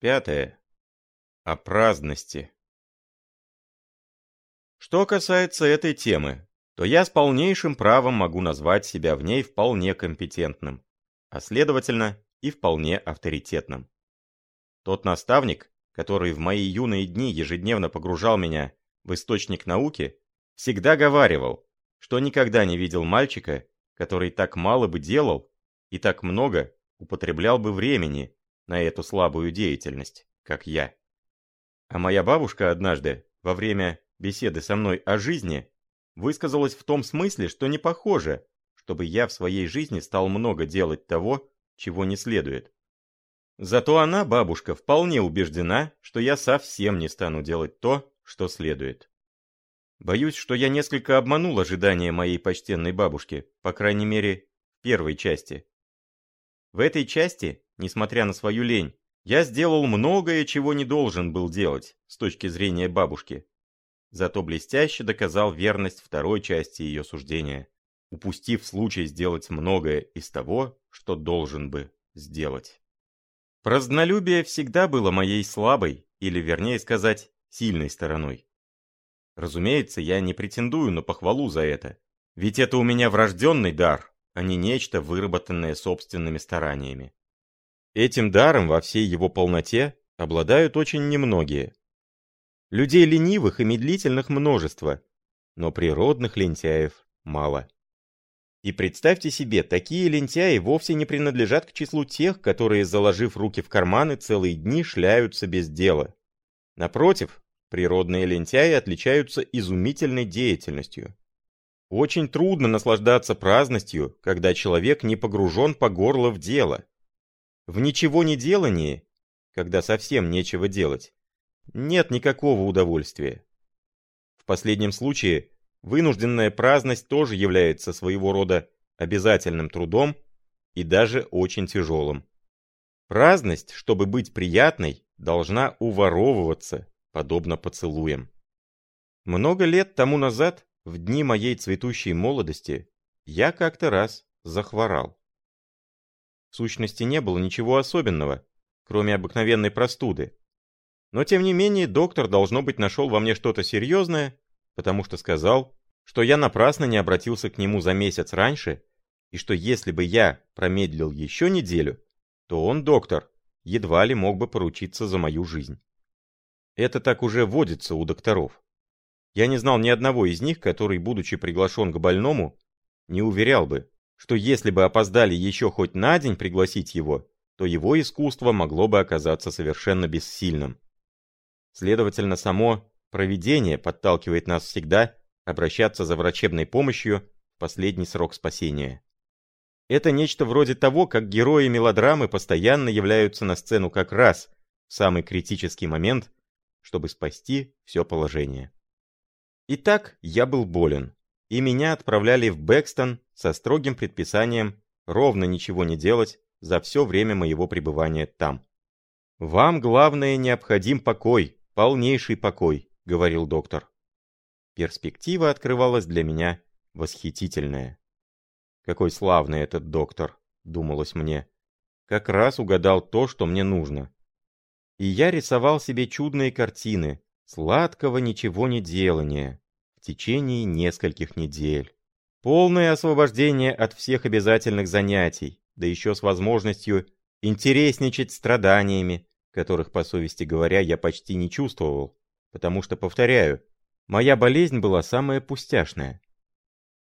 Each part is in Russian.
Пятое. О праздности. Что касается этой темы, то я с полнейшим правом могу назвать себя в ней вполне компетентным, а следовательно и вполне авторитетным. Тот наставник, который в мои юные дни ежедневно погружал меня в источник науки, всегда говаривал, что никогда не видел мальчика, который так мало бы делал и так много употреблял бы времени на эту слабую деятельность, как я. А моя бабушка однажды, во время беседы со мной о жизни, высказалась в том смысле, что не похоже, чтобы я в своей жизни стал много делать того, чего не следует. Зато она, бабушка, вполне убеждена, что я совсем не стану делать то, что следует. Боюсь, что я несколько обманул ожидания моей почтенной бабушки, по крайней мере, в первой части. В этой части, несмотря на свою лень, я сделал многое, чего не должен был делать, с точки зрения бабушки. Зато блестяще доказал верность второй части ее суждения, упустив случай сделать многое из того, что должен бы сделать. Празднолюбие всегда было моей слабой, или вернее сказать, сильной стороной. Разумеется, я не претендую на похвалу за это, ведь это у меня врожденный дар, а не нечто, выработанное собственными стараниями. Этим даром во всей его полноте обладают очень немногие. Людей ленивых и медлительных множество, но природных лентяев мало. И представьте себе, такие лентяи вовсе не принадлежат к числу тех, которые, заложив руки в карманы, целые дни шляются без дела. Напротив, природные лентяи отличаются изумительной деятельностью. Очень трудно наслаждаться праздностью, когда человек не погружен по горло в дело. В ничего не делании, когда совсем нечего делать, нет никакого удовольствия. В последнем случае вынужденная праздность тоже является своего рода обязательным трудом и даже очень тяжелым. Праздность, чтобы быть приятной, должна уворовываться, подобно поцелуям. Много лет тому назад в дни моей цветущей молодости я как-то раз захворал. В сущности, не было ничего особенного, кроме обыкновенной простуды. Но тем не менее, доктор, должно быть, нашел во мне что-то серьезное, потому что сказал, что я напрасно не обратился к нему за месяц раньше, и что если бы я промедлил еще неделю, то он, доктор, едва ли мог бы поручиться за мою жизнь. Это так уже водится у докторов. Я не знал ни одного из них, который, будучи приглашен к больному, не уверял бы, что если бы опоздали еще хоть на день пригласить его, то его искусство могло бы оказаться совершенно бессильным. Следовательно, само провидение подталкивает нас всегда обращаться за врачебной помощью в последний срок спасения. Это нечто вроде того, как герои мелодрамы постоянно являются на сцену как раз в самый критический момент, чтобы спасти все положение. Итак, я был болен, и меня отправляли в Бэкстон со строгим предписанием ровно ничего не делать за все время моего пребывания там. «Вам, главное, необходим покой, полнейший покой», — говорил доктор. Перспектива открывалась для меня восхитительная. «Какой славный этот доктор», — думалось мне. «Как раз угадал то, что мне нужно». И я рисовал себе чудные картины, сладкого ничего не делания в течение нескольких недель. Полное освобождение от всех обязательных занятий, да еще с возможностью интересничать страданиями, которых, по совести говоря, я почти не чувствовал, потому что, повторяю, моя болезнь была самая пустяшная.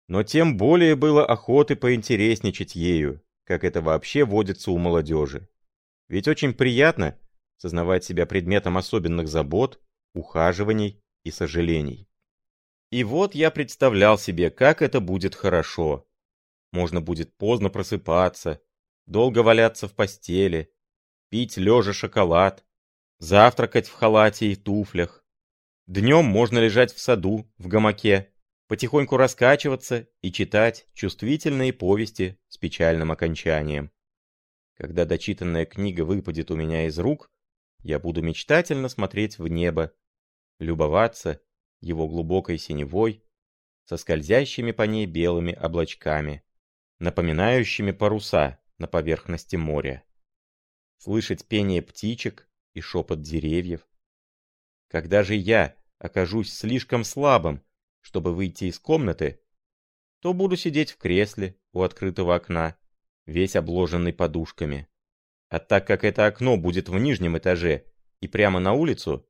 Но тем более было охоты поинтересничать ею, как это вообще водится у молодежи. Ведь очень приятно сознавать себя предметом особенных забот, ухаживаний и сожалений. И вот я представлял себе, как это будет хорошо. Можно будет поздно просыпаться, долго валяться в постели, пить лежа шоколад, завтракать в халате и туфлях. Днем можно лежать в саду, в гамаке, потихоньку раскачиваться и читать чувствительные повести с печальным окончанием. Когда дочитанная книга выпадет у меня из рук, я буду мечтательно смотреть в небо, любоваться его глубокой синевой, со скользящими по ней белыми облачками, напоминающими паруса на поверхности моря. Слышать пение птичек, и шепот деревьев. Когда же я окажусь слишком слабым, чтобы выйти из комнаты, то буду сидеть в кресле у открытого окна, весь обложенный подушками. А так как это окно будет в нижнем этаже и прямо на улицу,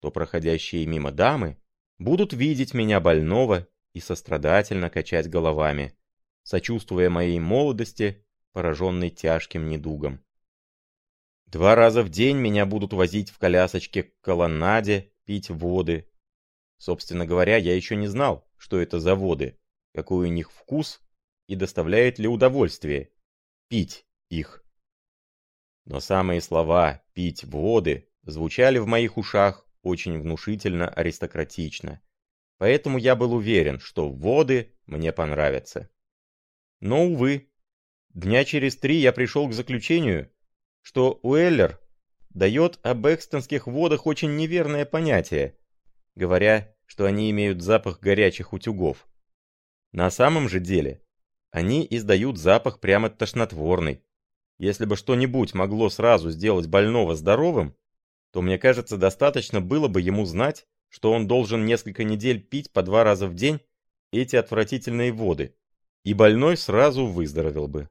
то проходящие мимо дамы будут видеть меня больного и сострадательно качать головами, сочувствуя моей молодости, пораженной тяжким недугом. Два раза в день меня будут возить в колясочке к колоннаде, пить воды. Собственно говоря, я еще не знал, что это за воды, какой у них вкус и доставляет ли удовольствие пить их. Но самые слова «пить воды» звучали в моих ушах очень внушительно аристократично, поэтому я был уверен, что воды мне понравятся. Но, увы, дня через три я пришел к заключению, что Уэллер дает об экстонских водах очень неверное понятие, говоря, что они имеют запах горячих утюгов. На самом же деле, они издают запах прямо тошнотворный. Если бы что-нибудь могло сразу сделать больного здоровым, то, мне кажется, достаточно было бы ему знать, что он должен несколько недель пить по два раза в день эти отвратительные воды, и больной сразу выздоровел бы.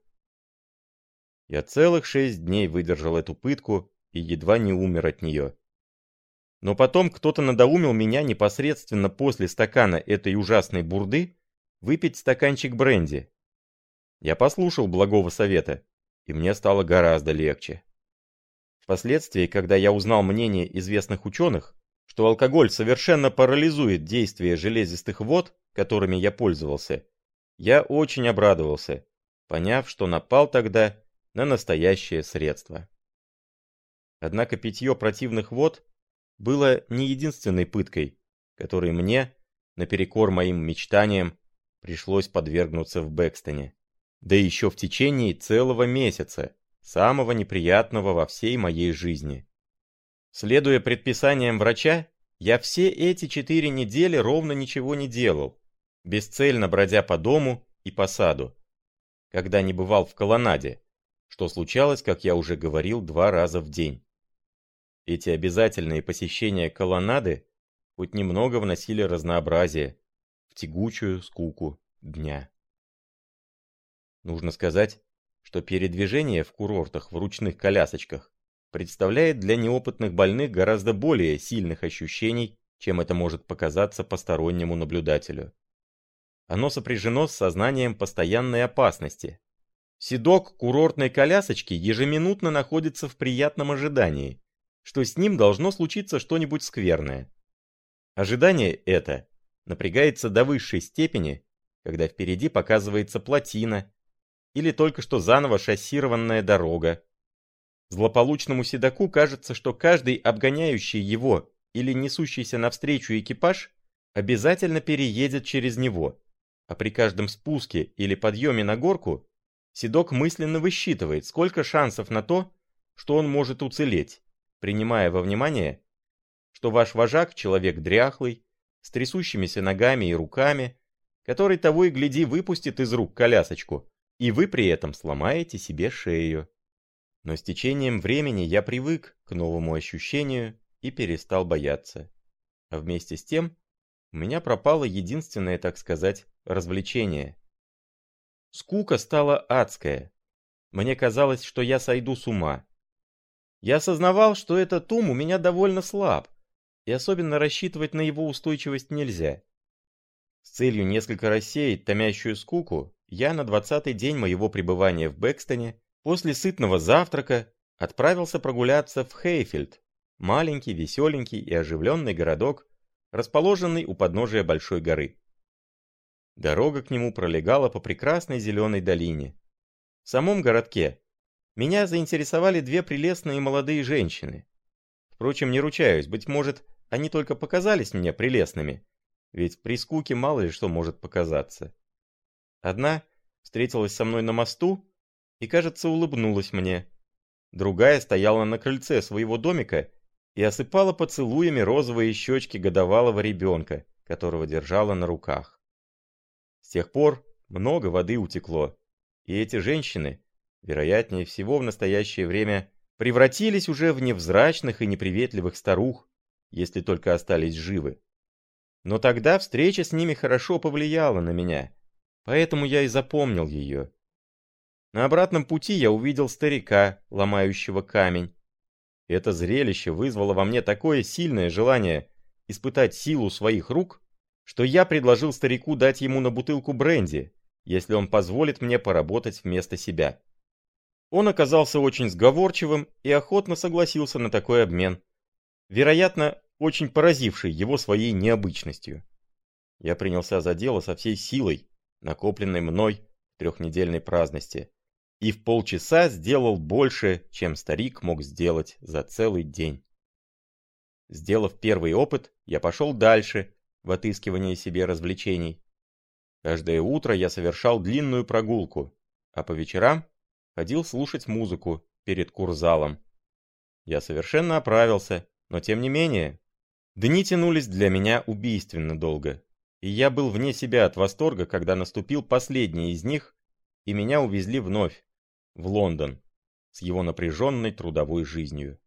Я целых шесть дней выдержал эту пытку и едва не умер от нее. Но потом кто-то надоумил меня непосредственно после стакана этой ужасной бурды выпить стаканчик бренди. Я послушал благого совета, и мне стало гораздо легче. Впоследствии, когда я узнал мнение известных ученых, что алкоголь совершенно парализует действие железистых вод, которыми я пользовался, я очень обрадовался, поняв, что напал тогда на настоящее средство. Однако питье противных вод было не единственной пыткой, которой мне, наперекор моим мечтаниям, пришлось подвергнуться в Бэкстоне. Да еще в течение целого месяца, самого неприятного во всей моей жизни. Следуя предписаниям врача, я все эти четыре недели ровно ничего не делал, бесцельно бродя по дому и по саду. Когда не бывал в колоннаде, что случалось, как я уже говорил, два раза в день. Эти обязательные посещения колоннады хоть немного вносили разнообразие в тягучую скуку дня. Нужно сказать, что передвижение в курортах в ручных колясочках представляет для неопытных больных гораздо более сильных ощущений, чем это может показаться постороннему наблюдателю. Оно сопряжено с сознанием постоянной опасности, Седок курортной колясочки ежеминутно находится в приятном ожидании, что с ним должно случиться что-нибудь скверное. Ожидание это напрягается до высшей степени, когда впереди показывается плотина или только что заново шоссированная дорога. Злополучному седоку кажется, что каждый обгоняющий его или несущийся навстречу экипаж обязательно переедет через него, а при каждом спуске или подъеме на горку Седок мысленно высчитывает, сколько шансов на то, что он может уцелеть, принимая во внимание, что ваш вожак человек дряхлый, с трясущимися ногами и руками, который того и гляди выпустит из рук колясочку, и вы при этом сломаете себе шею. Но с течением времени я привык к новому ощущению и перестал бояться. А вместе с тем у меня пропало единственное, так сказать, развлечение. Скука стала адская. Мне казалось, что я сойду с ума. Я осознавал, что этот ум у меня довольно слаб, и особенно рассчитывать на его устойчивость нельзя. С целью несколько рассеять томящую скуку, я на двадцатый день моего пребывания в Бэкстоне после сытного завтрака отправился прогуляться в Хейфельд, маленький, веселенький и оживленный городок, расположенный у подножия большой горы. Дорога к нему пролегала по прекрасной зеленой долине. В самом городке меня заинтересовали две прелестные молодые женщины. Впрочем, не ручаюсь, быть может, они только показались мне прелестными, ведь при скуке мало ли что может показаться. Одна встретилась со мной на мосту и, кажется, улыбнулась мне. Другая стояла на крыльце своего домика и осыпала поцелуями розовые щечки годовалого ребенка, которого держала на руках. С тех пор много воды утекло, и эти женщины, вероятнее всего в настоящее время превратились уже в невзрачных и неприветливых старух, если только остались живы. Но тогда встреча с ними хорошо повлияла на меня, поэтому я и запомнил ее. На обратном пути я увидел старика, ломающего камень. Это зрелище вызвало во мне такое сильное желание испытать силу своих рук, что я предложил старику дать ему на бутылку бренди, если он позволит мне поработать вместо себя. Он оказался очень сговорчивым и охотно согласился на такой обмен, вероятно, очень поразивший его своей необычностью. Я принялся за дело со всей силой, накопленной мной в трехнедельной праздности, и в полчаса сделал больше, чем старик мог сделать за целый день. Сделав первый опыт, я пошел дальше в отыскивании себе развлечений. Каждое утро я совершал длинную прогулку, а по вечерам ходил слушать музыку перед курзалом. Я совершенно оправился, но тем не менее, дни тянулись для меня убийственно долго, и я был вне себя от восторга, когда наступил последний из них, и меня увезли вновь, в Лондон, с его напряженной трудовой жизнью.